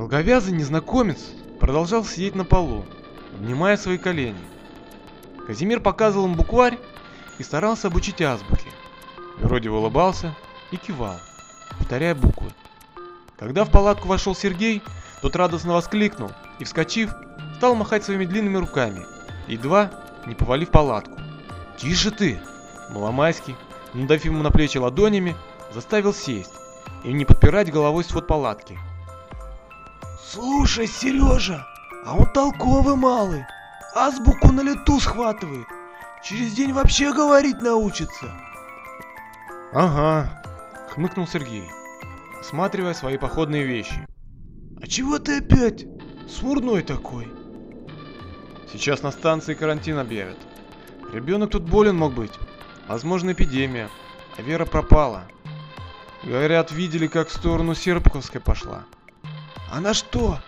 Долговязый незнакомец продолжал сидеть на полу, обнимая свои колени. Казимир показывал им букварь и старался обучить азбуке. Юродив улыбался и кивал, повторяя буквы. Когда в палатку вошел Сергей, тот радостно воскликнул и, вскочив, стал махать своими длинными руками, едва не повалив палатку. «Тише ты!» Маломайский, надав ему на плечи ладонями, заставил сесть и не подпирать головой свод палатки. Слушай, Сережа, а он толковый малый. Азбуку на лету схватывает. Через день вообще говорить научится. Ага, хмыкнул Сергей, осматривая свои походные вещи. А чего ты опять смурной такой? Сейчас на станции карантин объявят. Ребенок тут болен мог быть. Возможно, эпидемия. А Вера пропала. Говорят, видели, как в сторону Серпуховской пошла. Она что,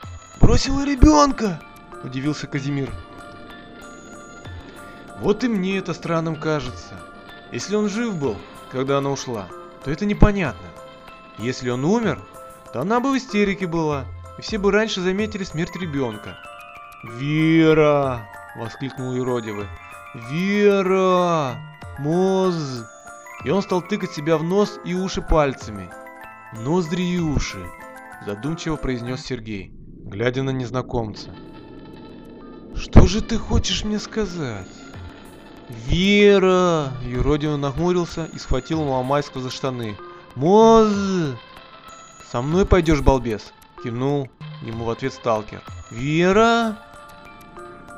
бросила ребенка? Удивился Казимир. Вот и мне это странным кажется. Если он жив был, когда она ушла, то это непонятно. Если он умер, то она бы в истерике была, и все бы раньше заметили смерть ребенка. «Вера!» — воскликнул Иродивый. «Вера! Моз!» И он стал тыкать себя в нос и уши пальцами. Ноздри и уши задумчиво произнес Сергей, глядя на незнакомца. Что же ты хочешь мне сказать? Вера! Юродио нахмурился и схватил Маломайского за штаны. Моз! Со мной пойдешь, балбес? Кивнул ему в ответ сталкер. Вера?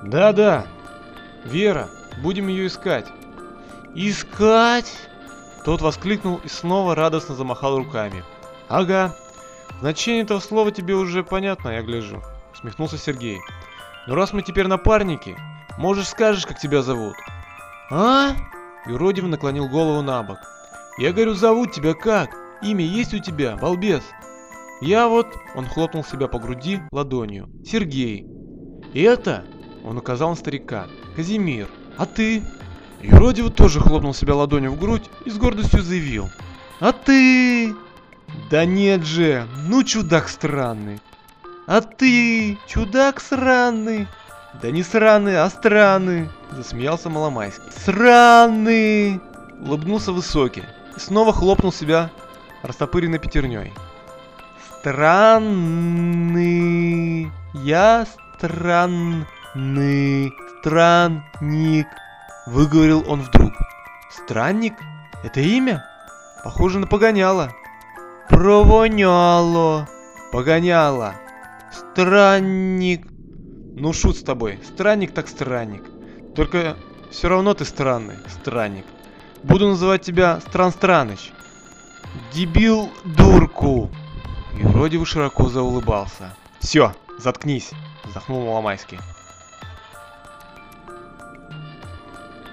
Да-да, Вера, будем ее искать. Искать? Тот воскликнул и снова радостно замахал руками. Ага, Значение этого слова тебе уже понятно, я гляжу, усмехнулся Сергей. Но раз мы теперь напарники, можешь скажешь, как тебя зовут. А? Юродив наклонил голову на бок. Я говорю, зовут тебя как? Имя есть у тебя, балбес? Я вот, он хлопнул себя по груди ладонью. Сергей. И это, он указал на старика, Казимир. А ты? Юродив тоже хлопнул себя ладонью в грудь и с гордостью заявил. А ты? Да нет же, ну чудак странный. А ты, чудак сраный. Да не сраный, а странный, засмеялся Маломайский. Сраный! Улыбнулся Высокий и снова хлопнул себя растопыренной пятерней. Странный, я странный, странник, выговорил он вдруг. Странник? Это имя? Похоже на погоняло. Провоняло. Погоняло. Странник. Ну, шут с тобой. Странник так странник. Только все равно ты странный, странник. Буду называть тебя Стран Страныч. Дебил дурку. И вроде бы широко заулыбался. Все, заткнись, вздохнул Маломайский.